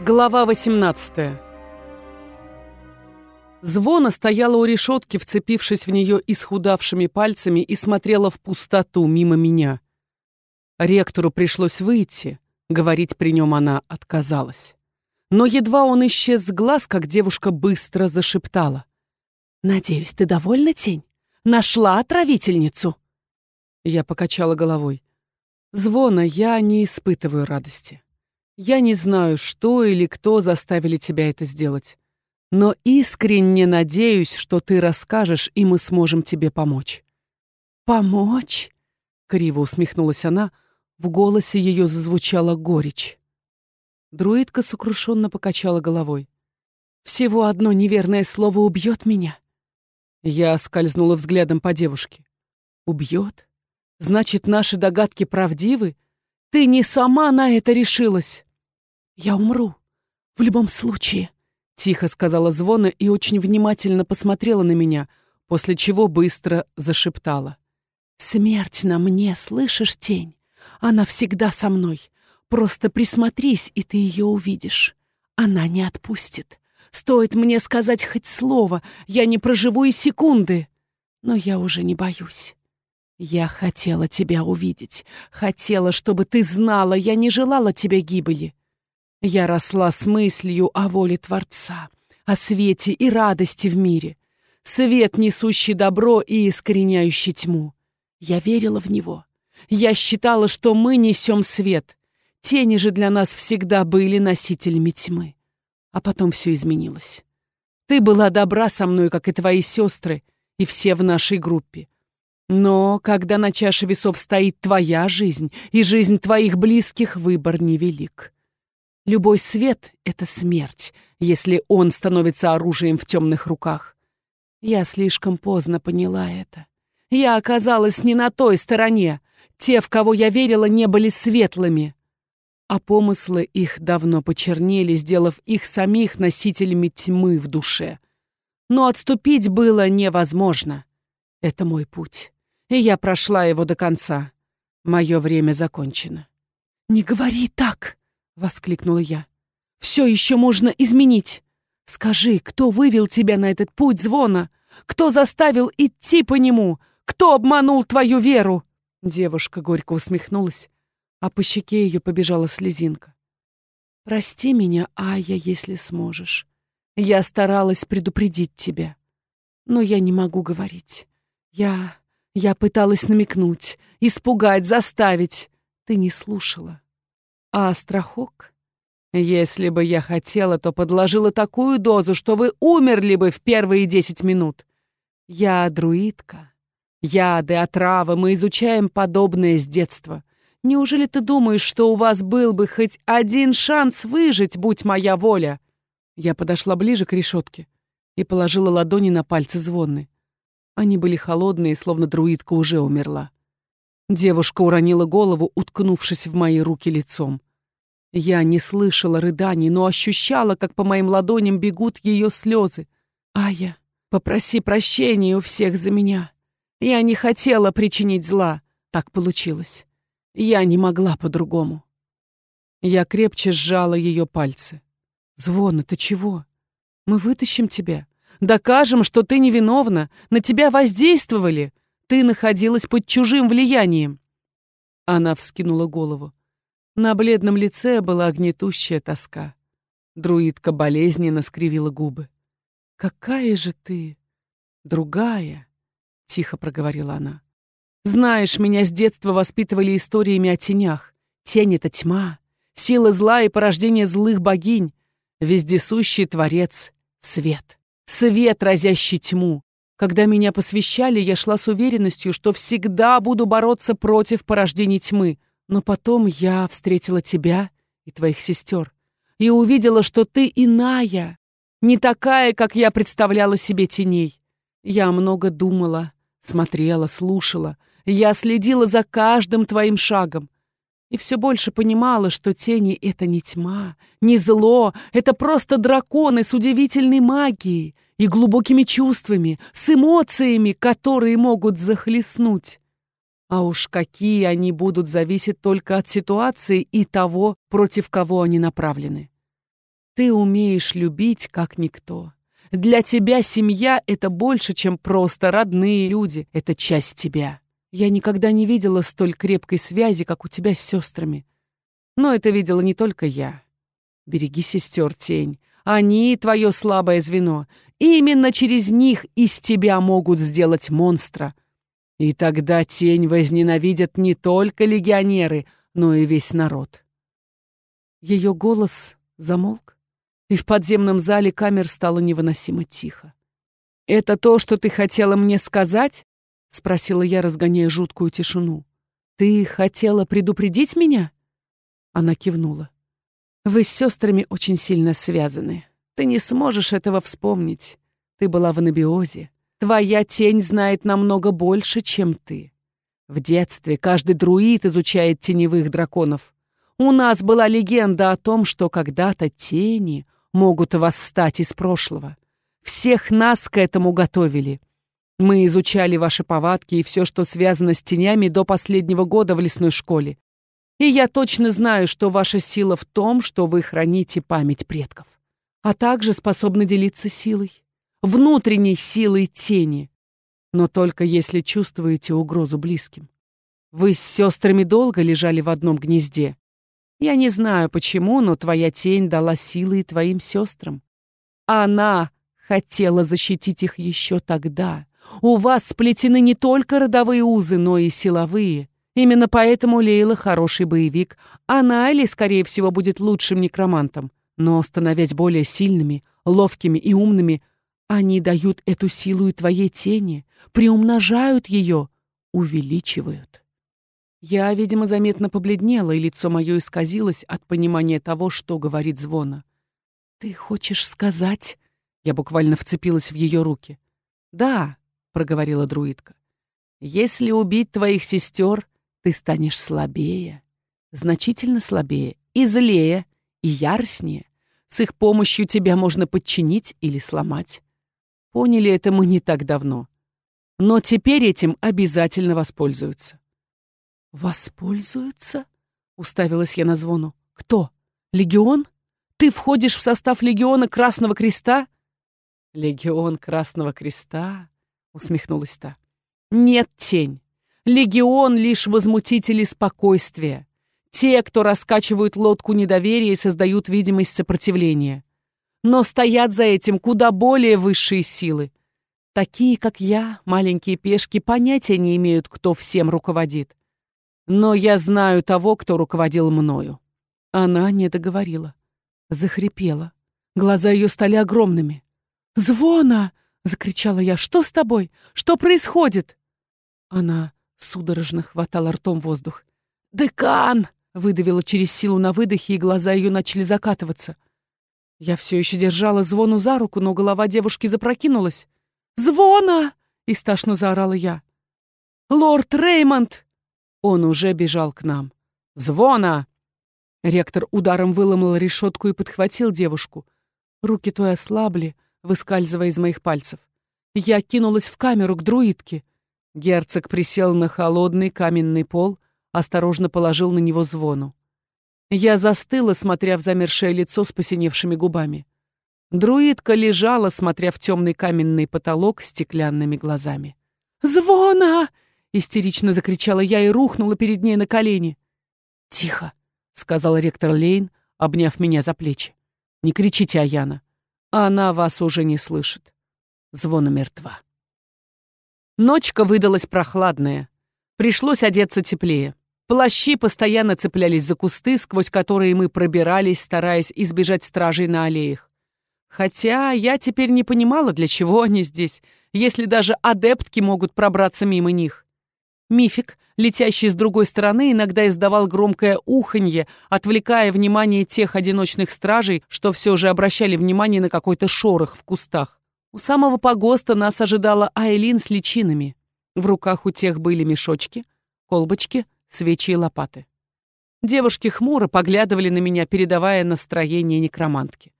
Глава 18 Звона стояла у решетки, вцепившись в нее исхудавшими пальцами и смотрела в пустоту мимо меня. Ректору пришлось выйти, говорить при нем она отказалась. Но едва он исчез с глаз, как девушка быстро зашептала. «Надеюсь, ты довольна, тень? Нашла отравительницу?» Я покачала головой. «Звона, я не испытываю радости. Я не знаю, что или кто заставили тебя это сделать. Но искренне надеюсь, что ты расскажешь, и мы сможем тебе помочь». «Помочь?» — криво усмехнулась она. В голосе ее зазвучала горечь. Друидка сокрушенно покачала головой. «Всего одно неверное слово убьет меня». Я скользнула взглядом по девушке. «Убьет? Значит, наши догадки правдивы? Ты не сама на это решилась!» «Я умру. В любом случае», — тихо сказала Звона и очень внимательно посмотрела на меня, после чего быстро зашептала. «Смерть на мне, слышишь, тень? Она всегда со мной. Просто присмотрись, и ты ее увидишь. Она не отпустит. Стоит мне сказать хоть слово, я не проживу и секунды. Но я уже не боюсь. Я хотела тебя увидеть. Хотела, чтобы ты знала, я не желала тебе гибели. Я росла с мыслью о воле Творца, о свете и радости в мире. Свет, несущий добро и искореняющий тьму. Я верила в него. Я считала, что мы несем свет. Тени же для нас всегда были носителями тьмы. А потом все изменилось. Ты была добра со мной, как и твои сестры, и все в нашей группе. Но когда на чаше весов стоит твоя жизнь и жизнь твоих близких, выбор невелик. Любой свет — это смерть, если он становится оружием в темных руках. Я слишком поздно поняла это. Я оказалась не на той стороне. Те, в кого я верила, не были светлыми. А помыслы их давно почернели, сделав их самих носителями тьмы в душе. Но отступить было невозможно. Это мой путь, и я прошла его до конца. Мое время закончено. «Не говори так!» — воскликнула я. «Все еще можно изменить. Скажи, кто вывел тебя на этот путь звона? Кто заставил идти по нему? Кто обманул твою веру?» Девушка горько усмехнулась, а по щеке ее побежала слезинка. «Прости меня, Ая, если сможешь. Я старалась предупредить тебя. Но я не могу говорить. Я... я пыталась намекнуть, испугать, заставить. Ты не слушала. А страхок? Если бы я хотела, то подложила такую дозу, что вы умерли бы в первые десять минут. Я друидка. Яды, отравы, мы изучаем подобное с детства. Неужели ты думаешь, что у вас был бы хоть один шанс выжить, будь моя воля?» Я подошла ближе к решетке и положила ладони на пальцы звонны. Они были холодные, словно друидка уже умерла. Девушка уронила голову, уткнувшись в мои руки лицом. Я не слышала рыданий, но ощущала, как по моим ладоням бегут ее слезы. «Ая, попроси прощения у всех за меня. Я не хотела причинить зла. Так получилось. Я не могла по-другому». Я крепче сжала ее пальцы. «Звон, ты чего? Мы вытащим тебя. Докажем, что ты невиновна. На тебя воздействовали. Ты находилась под чужим влиянием. Она вскинула голову. На бледном лице была гнетущая тоска. Друидка болезненно скривила губы. «Какая же ты? Другая!» — тихо проговорила она. «Знаешь, меня с детства воспитывали историями о тенях. Тень — это тьма, сила зла и порождение злых богинь, вездесущий творец — свет. Свет, разящий тьму. Когда меня посвящали, я шла с уверенностью, что всегда буду бороться против порождений тьмы. Но потом я встретила тебя и твоих сестер и увидела, что ты иная, не такая, как я представляла себе теней. Я много думала, смотрела, слушала. Я следила за каждым твоим шагом. И все больше понимала, что тени — это не тьма, не зло, это просто драконы с удивительной магией, и глубокими чувствами, с эмоциями, которые могут захлестнуть. А уж какие они будут, зависит только от ситуации и того, против кого они направлены. Ты умеешь любить, как никто. Для тебя семья — это больше, чем просто родные люди. Это часть тебя. Я никогда не видела столь крепкой связи, как у тебя с сестрами. Но это видела не только я. Береги сестер, тень. Они — твое слабое звено. И именно через них из тебя могут сделать монстра. И тогда тень возненавидят не только легионеры, но и весь народ. Ее голос замолк, и в подземном зале камер стало невыносимо тихо. «Это то, что ты хотела мне сказать?» — спросила я, разгоняя жуткую тишину. «Ты хотела предупредить меня?» Она кивнула. «Вы с сестрами очень сильно связаны. Ты не сможешь этого вспомнить. Ты была в анабиозе. Твоя тень знает намного больше, чем ты. В детстве каждый друид изучает теневых драконов. У нас была легенда о том, что когда-то тени могут восстать из прошлого. Всех нас к этому готовили. Мы изучали ваши повадки и все, что связано с тенями до последнего года в лесной школе. И я точно знаю, что ваша сила в том, что вы храните память предков а также способны делиться силой, внутренней силой тени, но только если чувствуете угрозу близким. Вы с сестрами долго лежали в одном гнезде. Я не знаю почему, но твоя тень дала силы и твоим сестрам. Она хотела защитить их еще тогда. У вас сплетены не только родовые узы, но и силовые. Именно поэтому Лейла хороший боевик, а Найли, скорее всего, будет лучшим некромантом. Но, становясь более сильными, ловкими и умными, они дают эту силу и твоей тени, приумножают ее, увеличивают. Я, видимо, заметно побледнела, и лицо мое исказилось от понимания того, что говорит звона. «Ты хочешь сказать?» Я буквально вцепилась в ее руки. «Да», — проговорила друидка. «Если убить твоих сестер, ты станешь слабее, значительно слабее и злее, и яростнее. С их помощью тебя можно подчинить или сломать. Поняли это мы не так давно. Но теперь этим обязательно воспользуются. «Воспользуются?» — уставилась я на звону. «Кто? Легион? Ты входишь в состав Легиона Красного Креста?» «Легион Красного Креста?» — усмехнулась та. «Нет, тень. Легион — лишь возмутители спокойствия. Те, кто раскачивают лодку недоверия и создают видимость сопротивления. Но стоят за этим куда более высшие силы. Такие, как я, маленькие пешки, понятия не имеют, кто всем руководит. Но я знаю того, кто руководил мною. Она не договорила. Захрипела. Глаза ее стали огромными. «Звона!» — закричала я. «Что с тобой? Что происходит?» Она судорожно хватала ртом воздух. «Декан!» Выдавила через силу на выдохе, и глаза ее начали закатываться. Я все еще держала звону за руку, но голова девушки запрокинулась. «Звона!» — истошно заорала я. «Лорд Реймонд!» Он уже бежал к нам. «Звона!» Ректор ударом выломал решетку и подхватил девушку. Руки той ослабли, выскальзывая из моих пальцев. Я кинулась в камеру к друидке. Герцог присел на холодный каменный пол, осторожно положил на него звону. Я застыла, смотря в замершее лицо с посиневшими губами. Друидка лежала, смотря в темный каменный потолок стеклянными глазами. «Звона!» — истерично закричала я и рухнула перед ней на колени. «Тихо!» — сказал ректор Лейн, обняв меня за плечи. «Не кричите, Аяна. Она вас уже не слышит. Звона мертва». Ночка выдалась прохладная. Пришлось одеться теплее. Плащи постоянно цеплялись за кусты, сквозь которые мы пробирались, стараясь избежать стражей на аллеях. Хотя я теперь не понимала, для чего они здесь, если даже адептки могут пробраться мимо них. Мифик, летящий с другой стороны, иногда издавал громкое уханье, отвлекая внимание тех одиночных стражей, что все же обращали внимание на какой-то шорох в кустах. У самого погоста нас ожидала Айлин с личинами. В руках у тех были мешочки, колбочки, свечи и лопаты. Девушки хмуро поглядывали на меня, передавая настроение некромантки.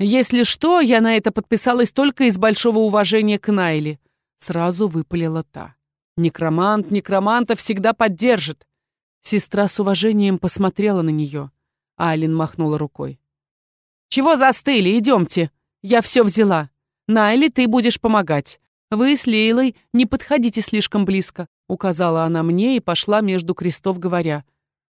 «Если что, я на это подписалась только из большого уважения к Найли», — сразу выпалила та. «Некромант некроманта всегда поддержит». Сестра с уважением посмотрела на нее, Алин махнула рукой. «Чего застыли? Идемте. Я все взяла. Найли, ты будешь помогать. Вы с Лейлой не подходите слишком близко», указала она мне и пошла между крестов, говоря.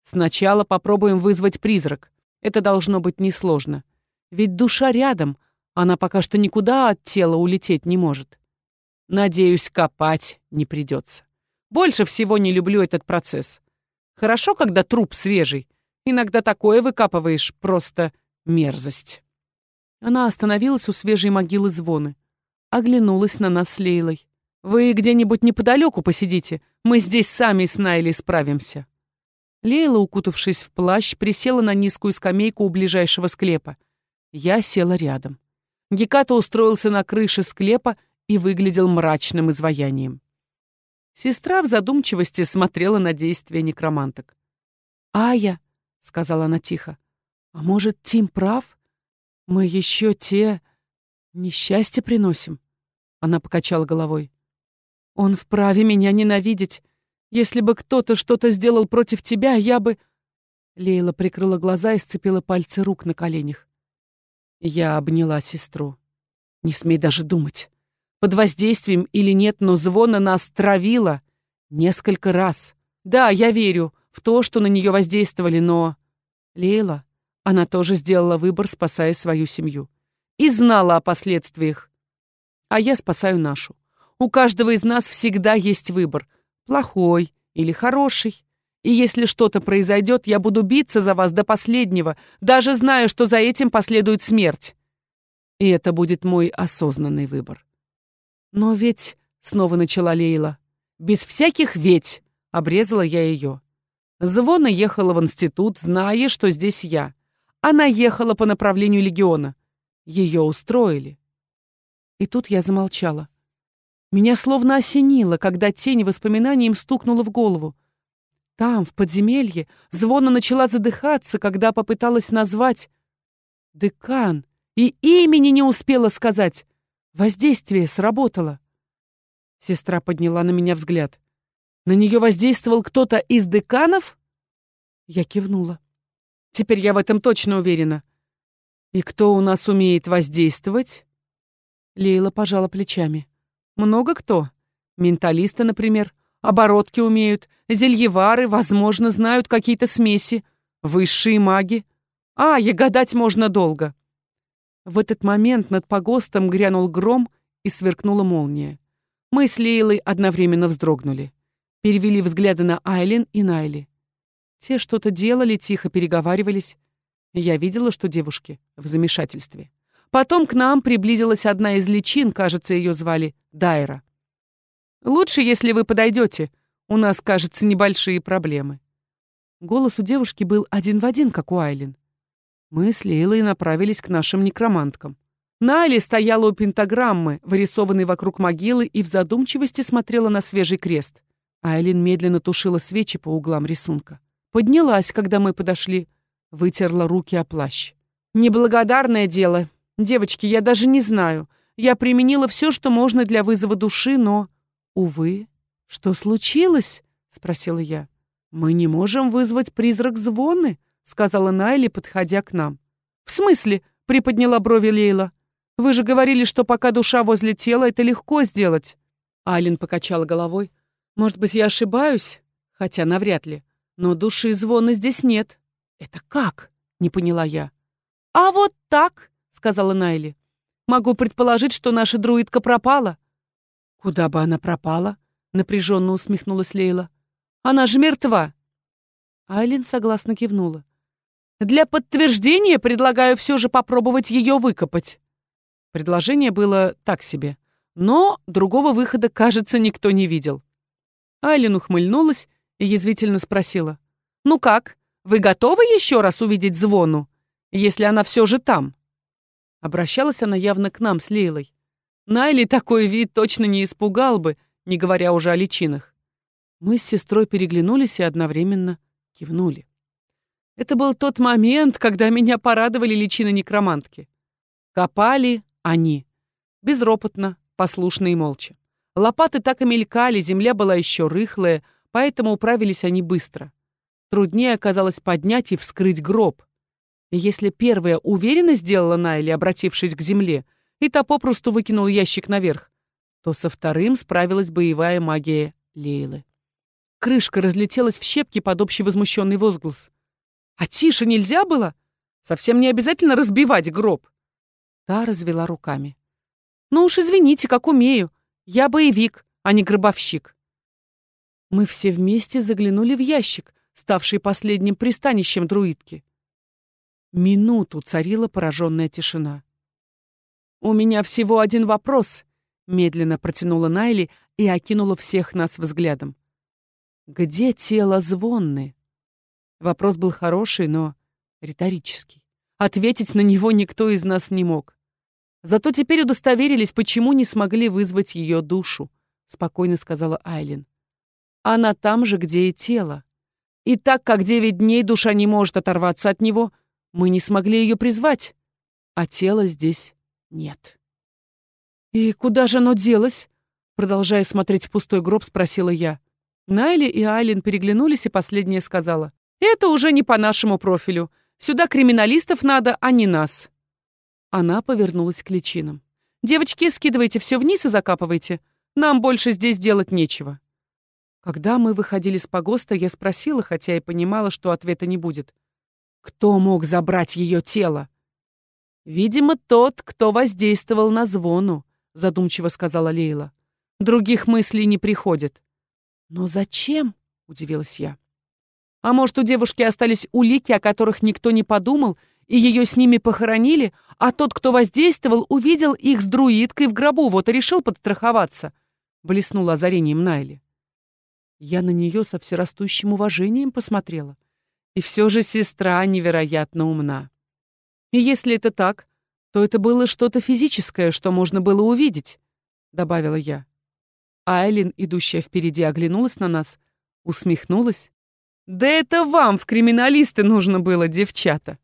«Сначала попробуем вызвать призрак. Это должно быть несложно. Ведь душа рядом, она пока что никуда от тела улететь не может. Надеюсь, копать не придется. Больше всего не люблю этот процесс. Хорошо, когда труп свежий. Иногда такое выкапываешь, просто мерзость. Она остановилась у свежей могилы звоны. Оглянулась на нас с Лейлой. «Вы где-нибудь неподалеку посидите. Мы здесь сами с Найли справимся». Лейла, укутавшись в плащ, присела на низкую скамейку у ближайшего склепа. Я села рядом. Геката устроился на крыше склепа и выглядел мрачным изваянием. Сестра в задумчивости смотрела на действия некроманток. «Ая», — сказала она тихо, — «а может, Тим прав? Мы еще те несчастье приносим?» Она покачала головой. «Он вправе меня ненавидеть. Если бы кто-то что-то сделал против тебя, я бы...» Лейла прикрыла глаза и сцепила пальцы рук на коленях. Я обняла сестру. Не смей даже думать. Под воздействием или нет, но звона нас травила. Несколько раз. Да, я верю в то, что на нее воздействовали, но... Лейла, она тоже сделала выбор, спасая свою семью. И знала о последствиях. А я спасаю нашу. У каждого из нас всегда есть выбор. Плохой или хороший. И если что-то произойдет, я буду биться за вас до последнего, даже зная, что за этим последует смерть. И это будет мой осознанный выбор. Но ведь, — снова начала Лейла, — без всяких ведь, — обрезала я ее. Звона ехала в институт, зная, что здесь я. Она ехала по направлению легиона. Ее устроили. И тут я замолчала. Меня словно осенило, когда тень воспоминаний им стукнула в голову. Там, в подземелье, Звона начала задыхаться, когда попыталась назвать «Декан» и имени не успела сказать. Воздействие сработало. Сестра подняла на меня взгляд. На нее воздействовал кто-то из деканов? Я кивнула. Теперь я в этом точно уверена. И кто у нас умеет воздействовать? Лейла пожала плечами. Много кто. Менталисты, например. Оборотки умеют, зельевары, возможно, знают какие-то смеси, высшие маги. А, и гадать можно долго. В этот момент над погостом грянул гром и сверкнула молния. Мы с Лейлой одновременно вздрогнули. Перевели взгляды на Айлин и Найли. Те что-то делали, тихо переговаривались. Я видела, что девушки в замешательстве. Потом к нам приблизилась одна из личин, кажется, ее звали Дайра. Лучше, если вы подойдете. У нас, кажется, небольшие проблемы». Голос у девушки был один в один, как у Айлин. Мы с Лейлой направились к нашим некроманткам. Найли стояла у пентаграммы, вырисованной вокруг могилы, и в задумчивости смотрела на свежий крест. Айлин медленно тушила свечи по углам рисунка. Поднялась, когда мы подошли, вытерла руки о плащ. «Неблагодарное дело. Девочки, я даже не знаю. Я применила все, что можно для вызова души, но...» «Увы. Что случилось?» — спросила я. «Мы не можем вызвать призрак звоны», — сказала Найли, подходя к нам. «В смысле?» — приподняла брови Лейла. «Вы же говорили, что пока душа возле тела, это легко сделать». Айлин покачала головой. «Может быть, я ошибаюсь? Хотя навряд ли. Но души звона здесь нет». «Это как?» — не поняла я. «А вот так», — сказала Найли. «Могу предположить, что наша друидка пропала. «Куда бы она пропала?» — напряженно усмехнулась Лейла. «Она же мертва!» Айлин согласно кивнула. «Для подтверждения предлагаю все же попробовать ее выкопать». Предложение было так себе, но другого выхода, кажется, никто не видел. Айлин ухмыльнулась и язвительно спросила. «Ну как, вы готовы еще раз увидеть звону, если она все же там?» Обращалась она явно к нам с Лейлой. Найли такой вид точно не испугал бы, не говоря уже о личинах. Мы с сестрой переглянулись и одновременно кивнули. Это был тот момент, когда меня порадовали личины некромантки. Копали они. Безропотно, послушно и молча. Лопаты так и мелькали, земля была еще рыхлая, поэтому управились они быстро. Труднее оказалось поднять и вскрыть гроб. И если первая уверенно сделала Найли, обратившись к земле, и та попросту выкинул ящик наверх, то со вторым справилась боевая магия Лейлы. Крышка разлетелась в щепки под общий возмущенный возглас. «А тише нельзя было? Совсем не обязательно разбивать гроб!» Та развела руками. «Ну уж извините, как умею. Я боевик, а не гробовщик». Мы все вместе заглянули в ящик, ставший последним пристанищем друидки. Минуту царила пораженная тишина. «У меня всего один вопрос», — медленно протянула Найли и окинула всех нас взглядом. «Где тело Звонны?» Вопрос был хороший, но риторический. Ответить на него никто из нас не мог. Зато теперь удостоверились, почему не смогли вызвать ее душу, спокойно сказала Айлин. Она там же, где и тело. И так как девять дней душа не может оторваться от него, мы не смогли ее призвать, а тела здесь нет. «И куда же оно делось?» Продолжая смотреть в пустой гроб, спросила я. Найли и Айлин переглянулись, и последняя сказала. «Это уже не по нашему профилю. Сюда криминалистов надо, а не нас». Она повернулась к личинам. «Девочки, скидывайте все вниз и закапывайте. Нам больше здесь делать нечего». Когда мы выходили с погоста, я спросила, хотя и понимала, что ответа не будет. Кто мог забрать ее тело? Видимо, тот, кто воздействовал на звону, задумчиво сказала Лейла. Других мыслей не приходит. Но зачем? удивилась я. А может, у девушки остались улики, о которых никто не подумал, и ее с ними похоронили, а тот, кто воздействовал, увидел их с друидкой в гробу, вот и решил подстраховаться. Блеснула озарением Найли. Я на нее со всерастущим уважением посмотрела. И все же сестра невероятно умна. И если это так, то это было что-то физическое, что можно было увидеть, добавила я. Айлин, идущая впереди, оглянулась на нас, усмехнулась. Да это вам в криминалисты нужно было, девчата.